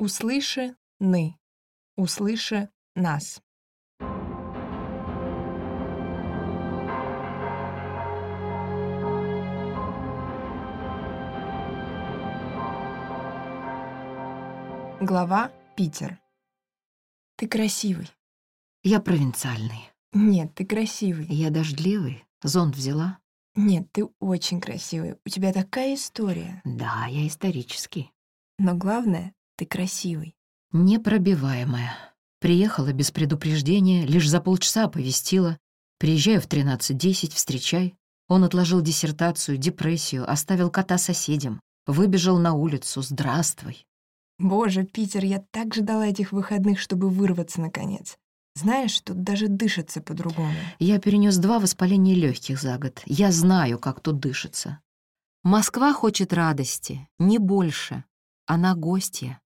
Услыши ны. Услыши нас. Глава Питер. Ты красивый. Я провинциальный. Нет, ты красивый. Я дождливый. Зонт взяла? Нет, ты очень красивый. У тебя такая история. Да, я исторический. Но главное, ты красивый. Непробиваемая. Приехала без предупреждения, лишь за полчаса оповестила. Приезжаю в 13.10, встречай. Он отложил диссертацию, депрессию, оставил кота соседям. Выбежал на улицу. Здравствуй. Боже, Питер, я так ждала этих выходных, чтобы вырваться наконец. Знаешь, тут даже дышится по-другому. Я перенес два воспаления легких за год. Я знаю, как тут дышится. Москва хочет радости, не больше. Она гостья.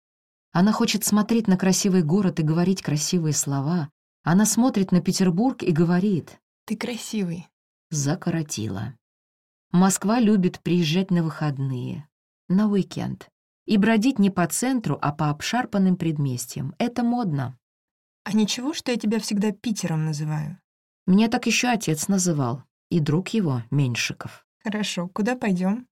Она хочет смотреть на красивый город и говорить красивые слова. Она смотрит на Петербург и говорит. Ты красивый. Закоротила. Москва любит приезжать на выходные, на уикенд. И бродить не по центру, а по обшарпанным предместьям. Это модно. А ничего, что я тебя всегда Питером называю? Мне так еще отец называл. И друг его, Меньшиков. Хорошо, куда пойдем?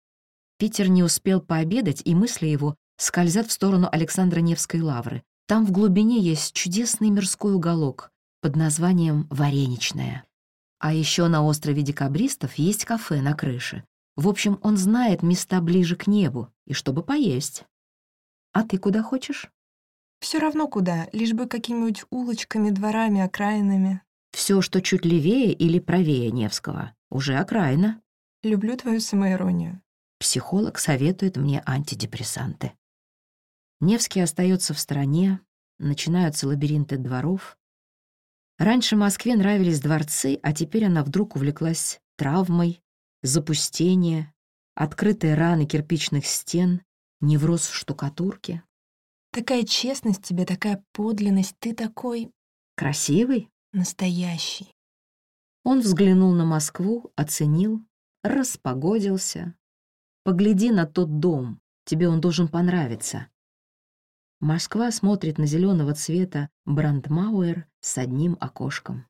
Питер не успел пообедать, и мысли его скользят в сторону Александра Невской лавры. Там в глубине есть чудесный мирской уголок под названием «Вареничная». А еще на острове Декабристов есть кафе на крыше. В общем, он знает места ближе к небу, и чтобы поесть. А ты куда хочешь? Все равно куда, лишь бы какими-нибудь улочками, дворами, окраинами. Все, что чуть левее или правее Невского. Уже окраина. Люблю твою самоиронию. Психолог советует мне антидепрессанты. Невский остается в стороне, начинаются лабиринты дворов. Раньше Москве нравились дворцы, а теперь она вдруг увлеклась травмой, запустение, открытые раны кирпичных стен, невроз штукатурки. Такая честность тебе, такая подлинность, ты такой... Красивый? Настоящий. Он взглянул на Москву, оценил, распогодился. Погляди на тот дом, тебе он должен понравиться. Москва смотрит на зеленого цвета Брандмауэр с одним окошком.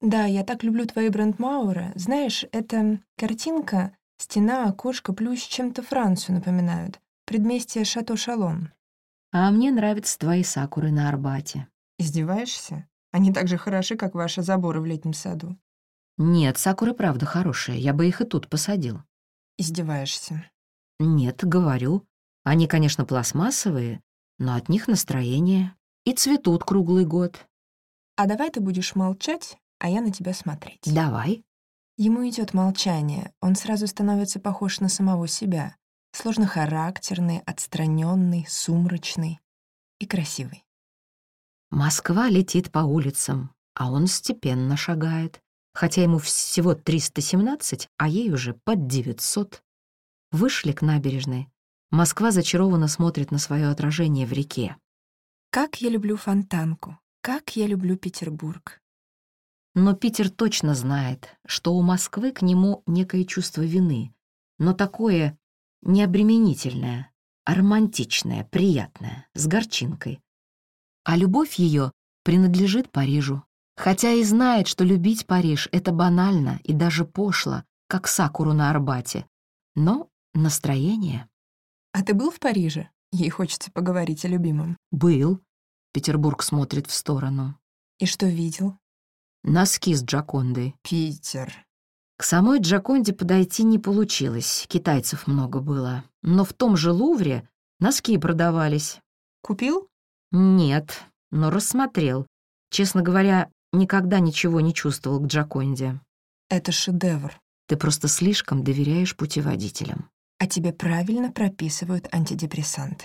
Да, я так люблю твои Брандмауэры. Знаешь, эта картинка, стена, окошко, плюс чем-то Францию напоминают. Предместье Шато Шалон. А мне нравятся твои сакуры на Арбате. Издеваешься? Они так же хороши, как ваши заборы в летнем саду. Нет, сакуры правда хорошие, я бы их и тут посадил. Издеваешься. Нет, говорю. Они, конечно, пластмассовые, но от них настроение. И цветут круглый год. А давай ты будешь молчать, а я на тебя смотреть. Давай. Ему идет молчание, он сразу становится похож на самого себя. Сложнохарактерный, отстраненный, сумрачный и красивый. Москва летит по улицам, а он степенно шагает, хотя ему всего 317, а ей уже под 900. Вышли к набережной. Москва зачарованно смотрит на свое отражение в реке. Как я люблю фонтанку, как я люблю Петербург. Но Питер точно знает, что у Москвы к нему некое чувство вины, но такое необременительное, а романтичное, приятное, с горчинкой. А любовь ее принадлежит Парижу, хотя и знает, что любить Париж — это банально и даже пошло, как сакуру на Арбате. Но настроение... А ты был в Париже? Ей хочется поговорить о любимом. Был. Петербург смотрит в сторону. И что видел? Носки с Джакондой. Питер. К самой Джаконде подойти не получилось, китайцев много было. Но в том же Лувре носки продавались. Купил? Нет, но рассмотрел. Честно говоря, никогда ничего не чувствовал к Джаконде. Это шедевр. Ты просто слишком доверяешь путеводителям. А тебе правильно прописывают антидепрессанты.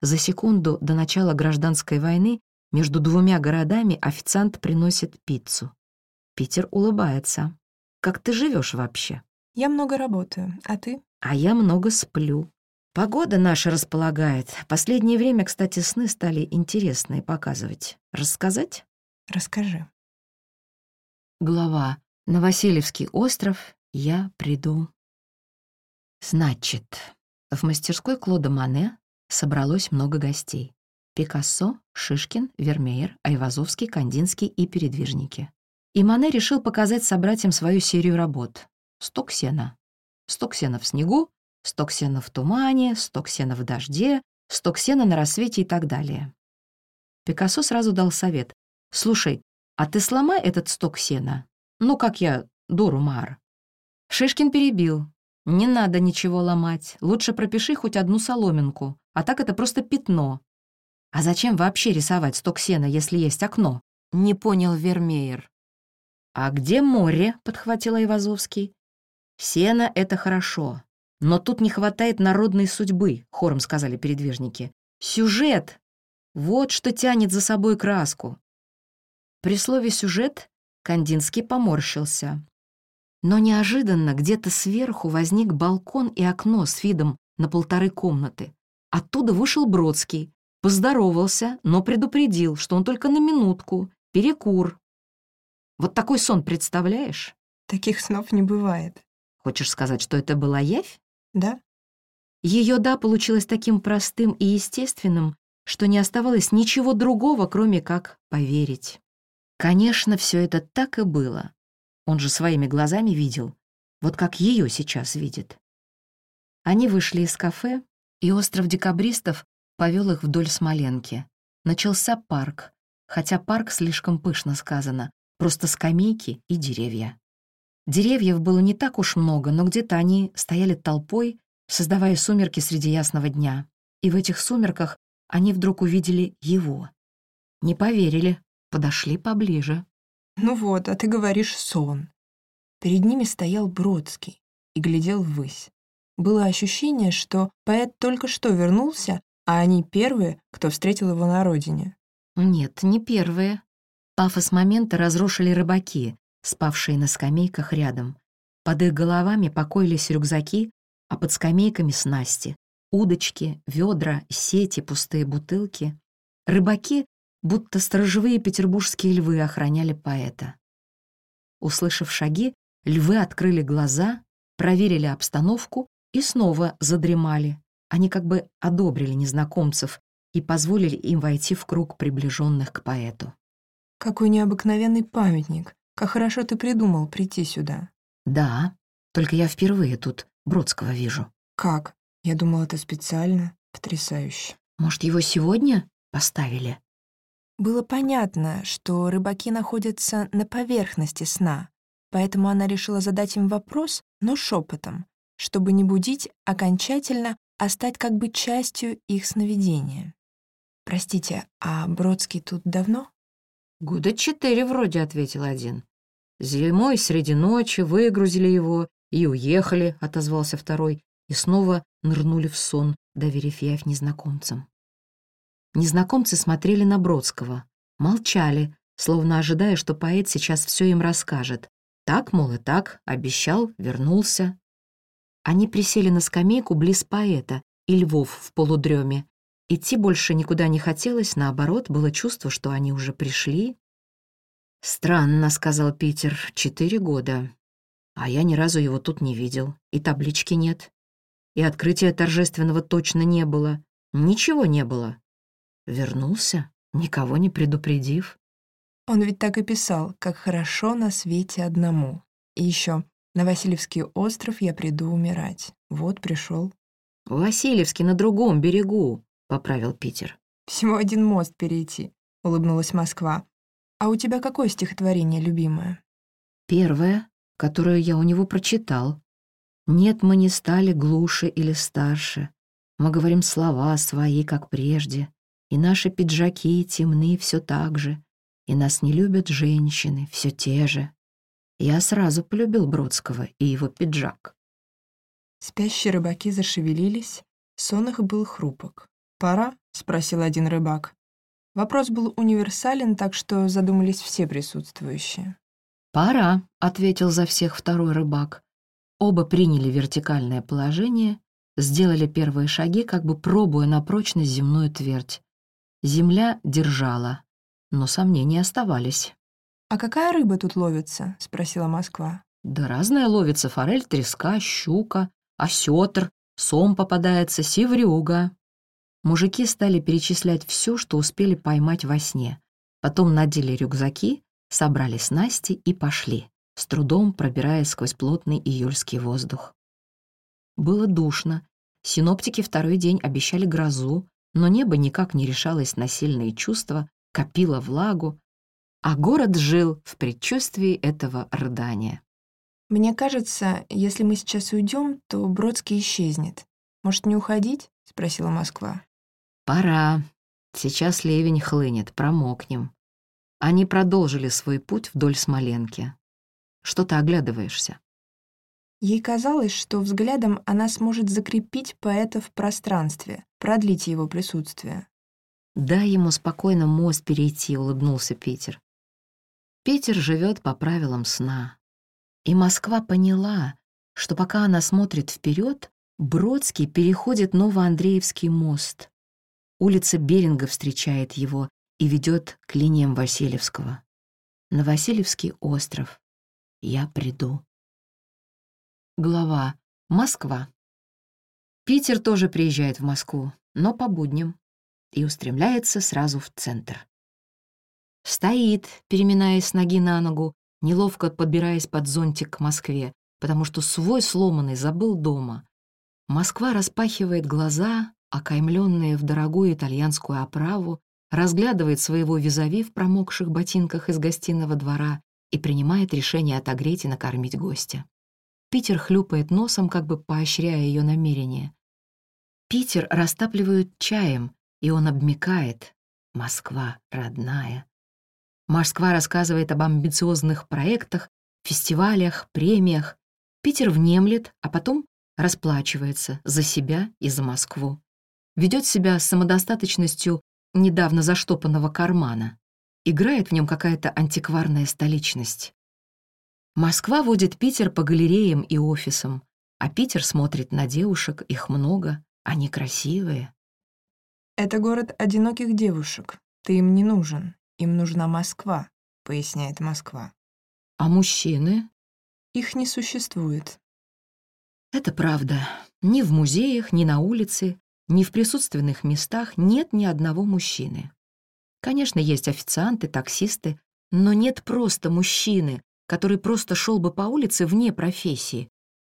За секунду до начала гражданской войны между двумя городами официант приносит пиццу. Питер улыбается. «Как ты живешь вообще?» Я много работаю, а ты? А я много сплю. Погода наша располагает. Последнее время, кстати, сны стали интересные показывать. Рассказать? Расскажи. Глава. На Васильевский остров я приду. Значит, в мастерской Клода Мане собралось много гостей. Пикассо, Шишкин, Вермеер, Айвазовский, Кандинский и передвижники. И Мане решил показать собратьям свою серию работ. Сток сена. Сток сена в снегу, сток сена в тумане, сток сена в дожде, сток сена на рассвете и так далее. Пикассо сразу дал совет. «Слушай, а ты сломай этот сток сена. Ну, как я, дуру Мар». Шишкин перебил. «Не надо ничего ломать. Лучше пропиши хоть одну соломинку. А так это просто пятно. А зачем вообще рисовать сток сена, если есть окно?» Не понял Вермеер. «А где море?» — подхватила Ивазовский. «Сено — это хорошо. Но тут не хватает народной судьбы», — хором сказали передвижники. «Сюжет! Вот что тянет за собой краску». При слове «сюжет» Кандинский поморщился. Но неожиданно где-то сверху возник балкон и окно с видом на полторы комнаты. Оттуда вышел Бродский, поздоровался, но предупредил, что он только на минутку, перекур. Вот такой сон представляешь? Таких снов не бывает. Хочешь сказать, что это была явь? Да? Ее «да» получилось таким простым и естественным, что не оставалось ничего другого, кроме как поверить. Конечно, все это так и было. Он же своими глазами видел, вот как ее сейчас видит. Они вышли из кафе, и остров декабристов повел их вдоль Смоленки. Начался парк, хотя парк слишком пышно сказано, просто скамейки и деревья. Деревьев было не так уж много, но где-то они стояли толпой, создавая сумерки среди ясного дня. И в этих сумерках они вдруг увидели его. Не поверили, подошли поближе. Ну вот, а ты говоришь сон. Перед ними стоял Бродский и глядел ввысь. Было ощущение, что поэт только что вернулся, а они первые, кто встретил его на родине. Нет, не первые. Пафос момента разрушили рыбаки, спавшие на скамейках рядом. Под их головами покоились рюкзаки, а под скамейками снасти, удочки, ведра, сети, пустые бутылки. Рыбаки, будто сторожевые петербургские львы, охраняли поэта. Услышав шаги, львы открыли глаза, проверили обстановку и снова задремали. Они как бы одобрили незнакомцев и позволили им войти в круг приближенных к поэту. Какой необыкновенный памятник. Как хорошо ты придумал прийти сюда. Да, только я впервые тут Бродского вижу. Как? Я думал, это специально. Потрясающе. Может, его сегодня поставили? Было понятно, что рыбаки находятся на поверхности сна, поэтому она решила задать им вопрос, но шепотом, чтобы не будить окончательно, а стать как бы частью их сновидения. «Простите, а Бродский тут давно?» «Года четыре вроде», — ответил один. «Зимой среди ночи выгрузили его и уехали», — отозвался второй, и снова нырнули в сон, доверив явь незнакомцам. Незнакомцы смотрели на Бродского, молчали, словно ожидая, что поэт сейчас все им расскажет. Так, мол, и так, обещал, вернулся. Они присели на скамейку близ поэта и львов в полудреме. Идти больше никуда не хотелось, наоборот, было чувство, что они уже пришли. «Странно», — сказал Питер, — «четыре года. А я ни разу его тут не видел, и таблички нет. И открытия торжественного точно не было. Ничего не было. Вернулся, никого не предупредив. Он ведь так и писал, как хорошо на свете одному. И еще на Васильевский остров я приду умирать. Вот пришел. Васильевский на другом берегу, поправил Питер. Всего один мост перейти, улыбнулась Москва. А у тебя какое стихотворение любимое? Первое, которое я у него прочитал. Нет, мы не стали глуше или старше. Мы говорим слова свои, как прежде. И наши пиджаки темны все так же. И нас не любят женщины, все те же. Я сразу полюбил Бродского и его пиджак. Спящие рыбаки зашевелились, сон их был хрупок. «Пора?» — спросил один рыбак. Вопрос был универсален, так что задумались все присутствующие. «Пора», — ответил за всех второй рыбак. Оба приняли вертикальное положение, сделали первые шаги, как бы пробуя на прочность земную твердь. Земля держала, но сомнения оставались. «А какая рыба тут ловится?» — спросила Москва. «Да разная ловится форель, треска, щука, осетр, сом попадается, севрюга». Мужики стали перечислять все, что успели поймать во сне. Потом надели рюкзаки, собрали снасти и пошли, с трудом пробираясь сквозь плотный июльский воздух. Было душно. Синоптики второй день обещали грозу, но небо никак не решалось на сильные чувства, копило влагу, а город жил в предчувствии этого рыдания. «Мне кажется, если мы сейчас уйдем, то Бродский исчезнет. Может, не уходить?» — спросила Москва. «Пора. Сейчас ливень хлынет, промокнем». Они продолжили свой путь вдоль Смоленки. Что ты оглядываешься? Ей казалось, что взглядом она сможет закрепить поэта в пространстве, продлить его присутствие. «Дай ему спокойно мост перейти», — улыбнулся Питер. Питер живет по правилам сна. И Москва поняла, что пока она смотрит вперед, Бродский переходит Новоандреевский мост. Улица Беринга встречает его и ведет к линиям Васильевского. На Васильевский остров. Я приду. Глава. Москва. Питер тоже приезжает в Москву, но по будням, и устремляется сразу в центр. Стоит, переминаясь с ноги на ногу, неловко подбираясь под зонтик к Москве, потому что свой сломанный забыл дома. Москва распахивает глаза, окаймленные в дорогую итальянскую оправу, разглядывает своего визави в промокших ботинках из гостиного двора и принимает решение отогреть и накормить гостя. Питер хлюпает носом, как бы поощряя ее намерение. Питер растапливают чаем, и он обмикает. Москва родная. Москва рассказывает об амбициозных проектах, фестивалях, премиях. Питер внемлет, а потом расплачивается за себя и за Москву. Ведет себя с самодостаточностью недавно заштопанного кармана. Играет в нем какая-то антикварная столичность. Москва водит Питер по галереям и офисам, а Питер смотрит на девушек, их много, они красивые. «Это город одиноких девушек. Ты им не нужен. Им нужна Москва», — поясняет Москва. А мужчины? Их не существует. Это правда. Ни в музеях, ни на улице, ни в присутственных местах нет ни одного мужчины. Конечно, есть официанты, таксисты, но нет просто мужчины, который просто шел бы по улице вне профессии,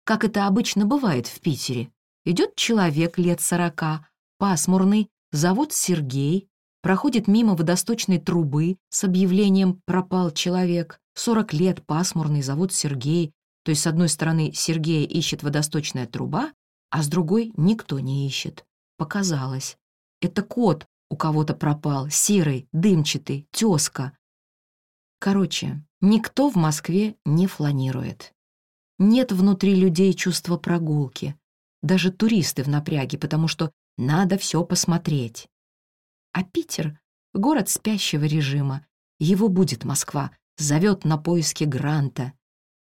как это обычно бывает в Питере. Идет человек лет сорока, пасмурный, зовут Сергей, проходит мимо водосточной трубы с объявлением «пропал человек», 40 лет пасмурный, зовут Сергей, то есть с одной стороны Сергея ищет водосточная труба, а с другой никто не ищет. Показалось. Это кот у кого-то пропал, серый, дымчатый, тезка. Короче, никто в Москве не фланирует. Нет внутри людей чувства прогулки. Даже туристы в напряге, потому что надо все посмотреть. А Питер — город спящего режима. Его будет Москва, зовет на поиски гранта.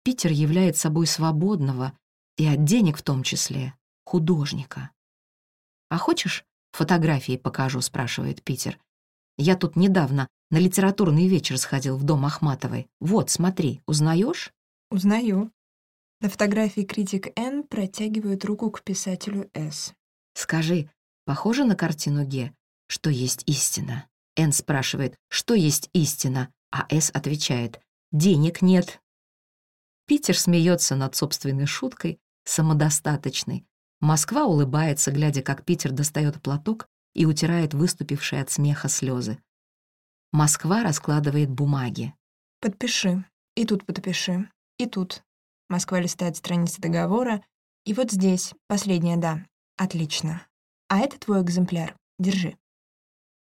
Питер является собой свободного, и от денег в том числе, художника. «А хочешь, фотографии покажу?» — спрашивает Питер. «Я тут недавно на литературный вечер сходил в дом Ахматовой. Вот, смотри, узнаешь? «Узнаю». На фотографии критик Н протягивает руку к писателю С. «Скажи, похоже на картину Ге, что есть истина?» Н спрашивает, что есть истина, а С отвечает, денег нет. Питер смеется над собственной шуткой, самодостаточной. Москва улыбается, глядя, как Питер достает платок и утирает выступившие от смеха слезы. Москва раскладывает бумаги. «Подпиши. И тут подпиши. И тут». Москва листает страницы договора. И вот здесь, последняя «да». Отлично. А это твой экземпляр. Держи.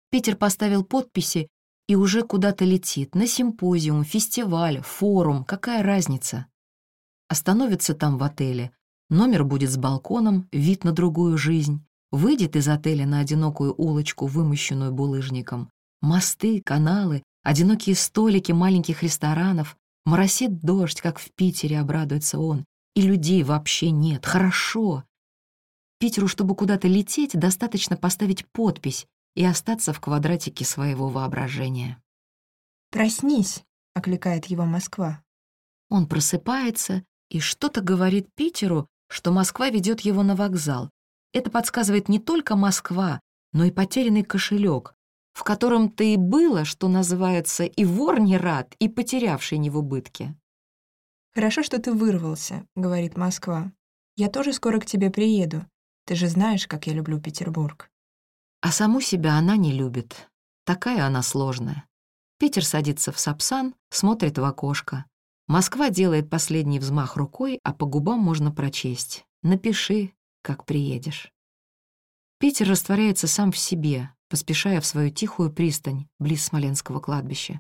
Питер поставил подписи и уже куда-то летит. На симпозиум, фестиваль, форум. Какая разница? Остановится там в отеле. Номер будет с балконом, вид на другую жизнь. Выйдет из отеля на одинокую улочку, вымощенную булыжником. Мосты, каналы, одинокие столики маленьких ресторанов. Моросит дождь, как в Питере, обрадуется он. И людей вообще нет. Хорошо. Питеру, чтобы куда-то лететь, достаточно поставить подпись и остаться в квадратике своего воображения. «Проснись», — окликает его Москва. Он просыпается и что-то говорит Питеру, что Москва ведет его на вокзал. Это подсказывает не только Москва, но и потерянный кошелек, в котором ты и было, что называется, и вор не рад, и потерявший не в убытке. «Хорошо, что ты вырвался», — говорит Москва. «Я тоже скоро к тебе приеду. Ты же знаешь, как я люблю Петербург». А саму себя она не любит. Такая она сложная. Питер садится в сапсан, смотрит в окошко. Москва делает последний взмах рукой, а по губам можно прочесть. «Напиши, как приедешь». Питер растворяется сам в себе, поспешая в свою тихую пристань близ Смоленского кладбища.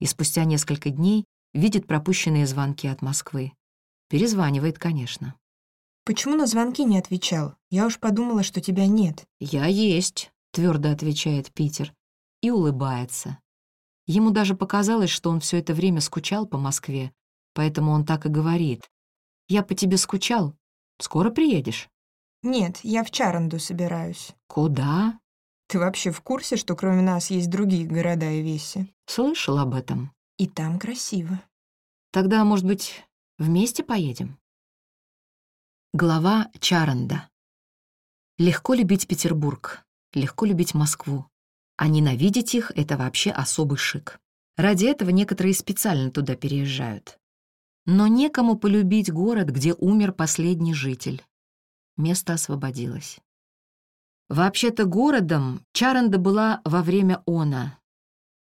И спустя несколько дней видит пропущенные звонки от Москвы. Перезванивает, конечно. «Почему на звонки не отвечал? Я уж подумала, что тебя нет». «Я есть», — твердо отвечает Питер и улыбается. Ему даже показалось, что он все это время скучал по Москве, поэтому он так и говорит. «Я по тебе скучал. Скоро приедешь?» «Нет, я в Чаранду собираюсь». «Куда?» «Ты вообще в курсе, что кроме нас есть другие города и веси?» «Слышал об этом». «И там красиво». «Тогда, может быть, вместе поедем?» Глава Чаранда. Легко любить Петербург, легко любить Москву. А ненавидеть их — это вообще особый шик. Ради этого некоторые специально туда переезжают. Но некому полюбить город, где умер последний житель, место освободилось. Вообще-то городом Чаранда была во время она.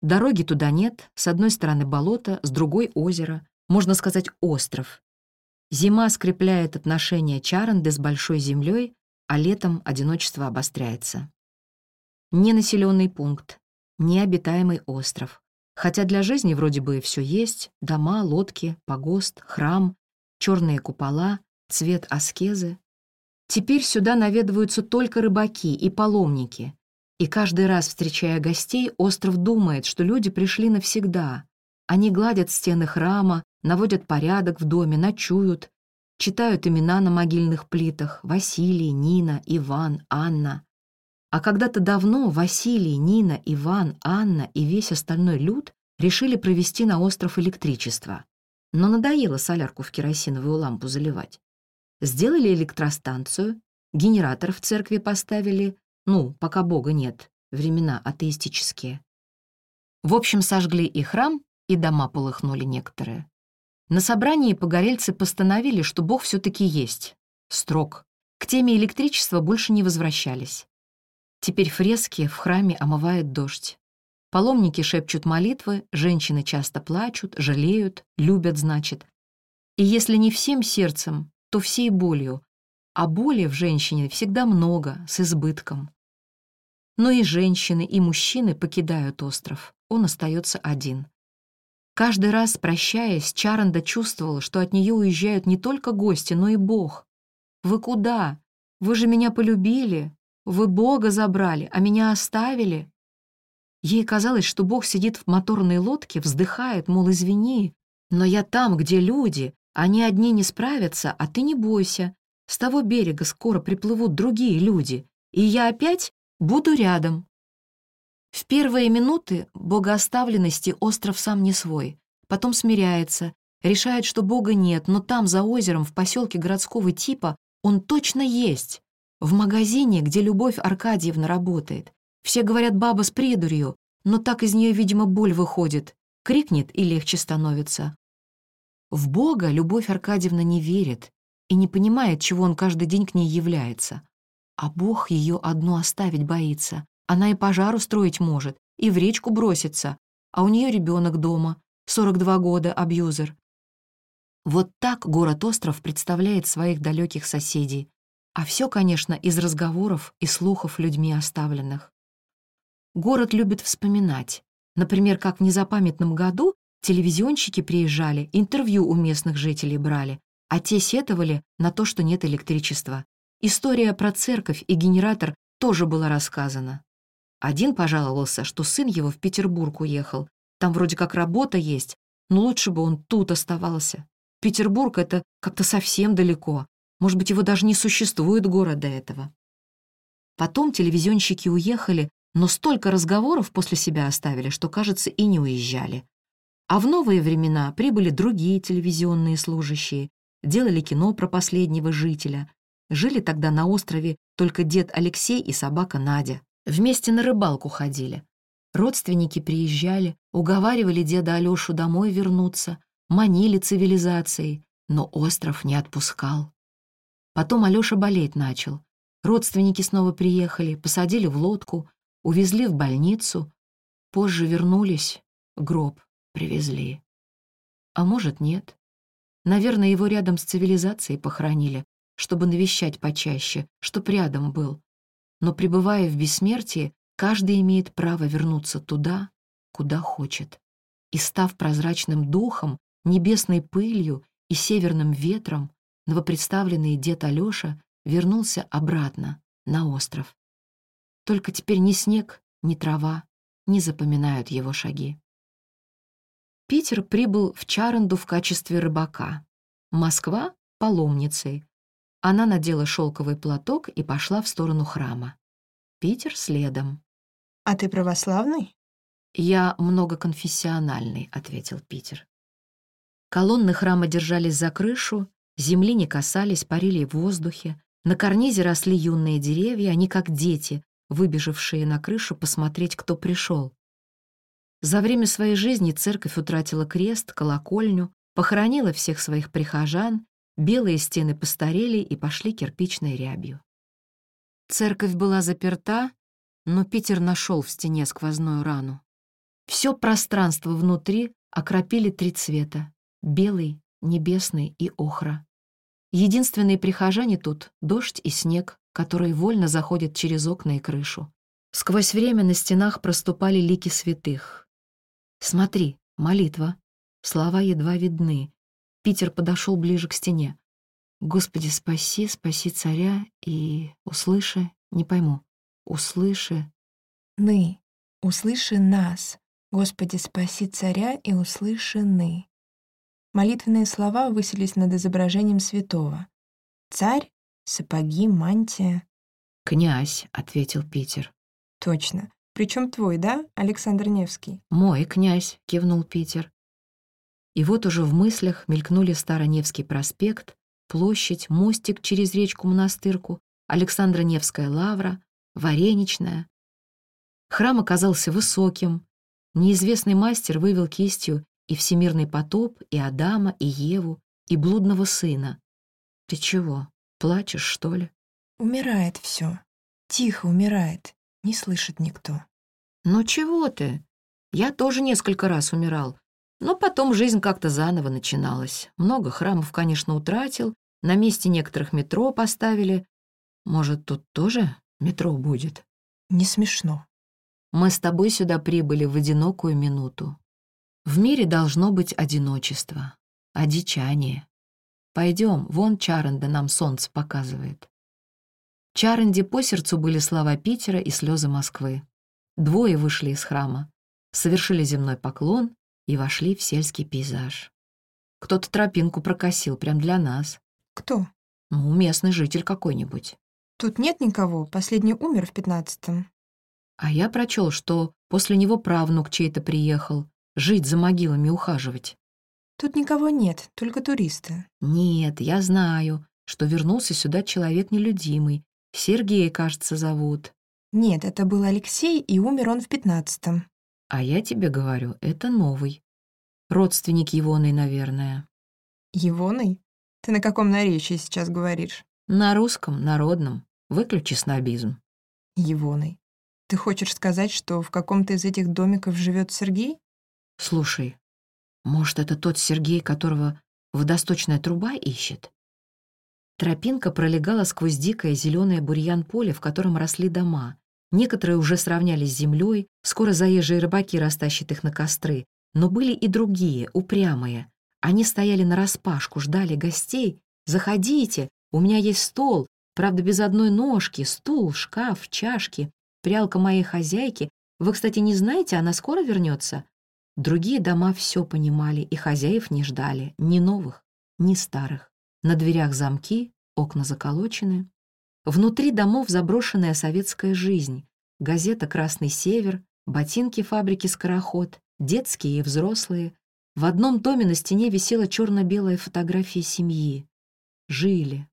Дороги туда нет, с одной стороны болото, с другой — озеро, можно сказать, остров. Зима скрепляет отношения Чаранды с большой землей, а летом одиночество обостряется. Не населенный пункт, не обитаемый остров. Хотя для жизни вроде бы все есть — дома, лодки, погост, храм, черные купола, цвет аскезы, Теперь сюда наведываются только рыбаки и паломники. И каждый раз, встречая гостей, остров думает, что люди пришли навсегда. Они гладят стены храма, наводят порядок в доме, ночуют, читают имена на могильных плитах — Василий, Нина, Иван, Анна. А когда-то давно Василий, Нина, Иван, Анна и весь остальной люд решили провести на остров электричество. Но надоело солярку в керосиновую лампу заливать. Сделали электростанцию, генератор в церкви поставили, ну, пока Бога нет, времена атеистические. В общем, сожгли и храм, и дома полыхнули некоторые. На собрании погорельцы постановили, что Бог все таки есть. Строг. К теме электричества больше не возвращались. Теперь фрески в храме омывает дождь. Паломники шепчут молитвы, женщины часто плачут, жалеют, любят, значит. И если не всем сердцем, то всей болью, а боли в женщине всегда много, с избытком. Но и женщины, и мужчины покидают остров, он остается один. Каждый раз, прощаясь, Чаранда чувствовала, что от нее уезжают не только гости, но и Бог. «Вы куда? Вы же меня полюбили. Вы Бога забрали, а меня оставили». Ей казалось, что Бог сидит в моторной лодке, вздыхает, мол, извини, но я там, где люди, они одни не справятся, а ты не бойся. С того берега скоро приплывут другие люди, и я опять буду рядом. В первые минуты богооставленности остров сам не свой, потом смиряется, решает, что Бога нет, но там, за озером, в поселке городского типа, он точно есть. В магазине, где Любовь Аркадьевна работает. Все говорят, баба с придурью, но так из нее, видимо, боль выходит. Крикнет и легче становится. В Бога Любовь Аркадьевна не верит и не понимает, чего он каждый день к ней является. А Бог ее одну оставить боится. Она и пожар устроить может, и в речку бросится, а у нее ребенок дома, 42 года, абьюзер. Вот так город-остров представляет своих далеких соседей. А все, конечно, из разговоров и слухов людьми оставленных. Город любит вспоминать. Например, как в незапамятном году Телевизионщики приезжали, интервью у местных жителей брали, а те сетовали на то, что нет электричества. История про церковь и генератор тоже была рассказана. Один пожаловался, что сын его в Петербург уехал. Там вроде как работа есть, но лучше бы он тут оставался. Петербург — это как-то совсем далеко. Может быть, его даже не существует города этого. Потом телевизионщики уехали, но столько разговоров после себя оставили, что, кажется, и не уезжали. А в новые времена прибыли другие телевизионные служащие, делали кино про последнего жителя. Жили тогда на острове только дед Алексей и собака Надя. Вместе на рыбалку ходили. Родственники приезжали, уговаривали деда Алёшу домой вернуться, манили цивилизацией, но остров не отпускал. Потом Алёша болеть начал. Родственники снова приехали, посадили в лодку, увезли в больницу. Позже вернулись, гроб привезли. А может, нет. Наверное, его рядом с цивилизацией похоронили, чтобы навещать почаще, чтоб рядом был. Но пребывая в бессмертии, каждый имеет право вернуться туда, куда хочет. И став прозрачным духом, небесной пылью и северным ветром, новопредставленный дед Алёша вернулся обратно, на остров. Только теперь ни снег, ни трава не запоминают его шаги. Питер прибыл в Чаранду в качестве рыбака. Москва — паломницей. Она надела шелковый платок и пошла в сторону храма. Питер следом. «А ты православный?» «Я многоконфессиональный», — ответил Питер. Колонны храма держались за крышу, земли не касались, парили в воздухе. На карнизе росли юные деревья, они как дети, выбежавшие на крышу посмотреть, кто пришел. За время своей жизни церковь утратила крест, колокольню, похоронила всех своих прихожан, белые стены постарели и пошли кирпичной рябью. Церковь была заперта, но Питер нашел в стене сквозную рану. Все пространство внутри окропили три цвета — белый, небесный и охра. Единственные прихожане тут — дождь и снег, которые вольно заходят через окна и крышу. Сквозь время на стенах проступали лики святых. «Смотри, молитва». Слова едва видны. Питер подошел ближе к стене. «Господи, спаси, спаси царя и услыши...» Не пойму. «Услыши...» «Ны, услыши нас. Господи, спаси царя и услыши ны». Молитвенные слова высились над изображением святого. «Царь, сапоги, мантия». «Князь», — ответил Питер. «Точно. Причем твой, да, Александр Невский?» «Мой князь», — кивнул Питер. И вот уже в мыслях мелькнули Староневский проспект, площадь, мостик через речку Монастырку, Александра Невская лавра, Вареничная. Храм оказался высоким. Неизвестный мастер вывел кистью и всемирный потоп, и Адама, и Еву, и блудного сына. Ты чего, плачешь, что ли? Умирает все. Тихо умирает. Не слышит никто. «Ну чего ты? Я тоже несколько раз умирал. Но потом жизнь как-то заново начиналась. Много храмов, конечно, утратил. На месте некоторых метро поставили. Может, тут тоже метро будет?» «Не смешно». «Мы с тобой сюда прибыли в одинокую минуту. В мире должно быть одиночество, одичание. Пойдем, вон Чаренда нам солнце показывает». Чаренде по сердцу были слова Питера и слезы Москвы. Двое вышли из храма, совершили земной поклон и вошли в сельский пейзаж. Кто-то тропинку прокосил прямо для нас. Кто? Ну, местный житель какой-нибудь. Тут нет никого, последний умер в пятнадцатом. А я прочел, что после него правнук чей-то приехал, жить за могилами ухаживать. Тут никого нет, только туристы. Нет, я знаю, что вернулся сюда человек нелюдимый, Сергей, кажется, зовут. Нет, это был Алексей, и умер он в пятнадцатом. А я тебе говорю, это новый. Родственник Егоной, наверное. Егоной? Ты на каком наречии сейчас говоришь? На русском, народном. Выключи снобизм. Егоной. Ты хочешь сказать, что в каком-то из этих домиков живет Сергей? Слушай, может, это тот Сергей, которого водосточная труба ищет? Тропинка пролегала сквозь дикое зеленое бурьян поле, в котором росли дома. Некоторые уже сравнялись с землей, скоро заезжие рыбаки растащат их на костры. Но были и другие, упрямые. Они стояли нараспашку, ждали гостей. «Заходите, у меня есть стол, правда, без одной ножки, стул, шкаф, чашки, прялка моей хозяйки. Вы, кстати, не знаете, она скоро вернется?» Другие дома все понимали и хозяев не ждали, ни новых, ни старых. На дверях замки, окна заколочены. Внутри домов заброшенная советская жизнь. Газета «Красный север», ботинки фабрики «Скороход», детские и взрослые. В одном доме на стене висела черно-белая фотография семьи. Жили.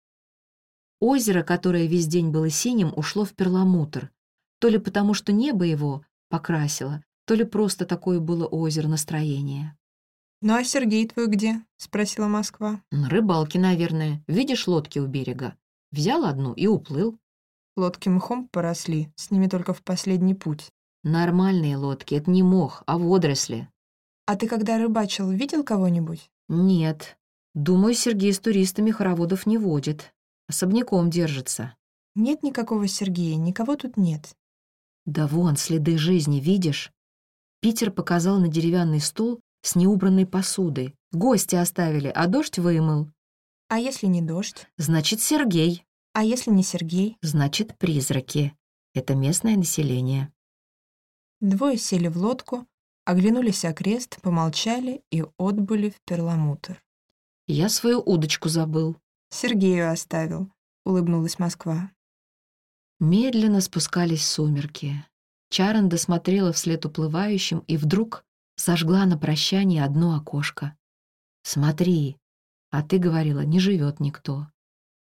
Озеро, которое весь день было синим, ушло в перламутр. То ли потому, что небо его покрасило, то ли просто такое было озеро настроение. «Ну а Сергей твой где?» — спросила Москва. На рыбалке, наверное. Видишь лодки у берега? Взял одну и уплыл. Лодки мхом поросли, с ними только в последний путь. Нормальные лодки, это не мох, а водоросли. А ты когда рыбачил, видел кого-нибудь? Нет. Думаю, Сергей с туристами хороводов не водит. Особняком держится. Нет никакого Сергея, никого тут нет. Да вон, следы жизни, видишь? Питер показал на деревянный стол с неубранной посудой. Гости оставили, а дождь вымыл. А если не дождь? Значит, Сергей. А если не Сергей? Значит, призраки. Это местное население. Двое сели в лодку, оглянулись окрест, помолчали и отбыли в перламутр. Я свою удочку забыл. Сергею оставил, улыбнулась Москва. Медленно спускались сумерки. Чаран досмотрела вслед уплывающим и вдруг сожгла на прощание одно окошко. «Смотри, а ты говорила, не живет никто».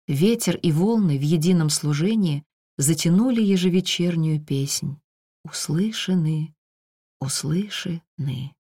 Ветер и волны в едином служении затянули ежевечернюю песнь. Услышаны, услышаны.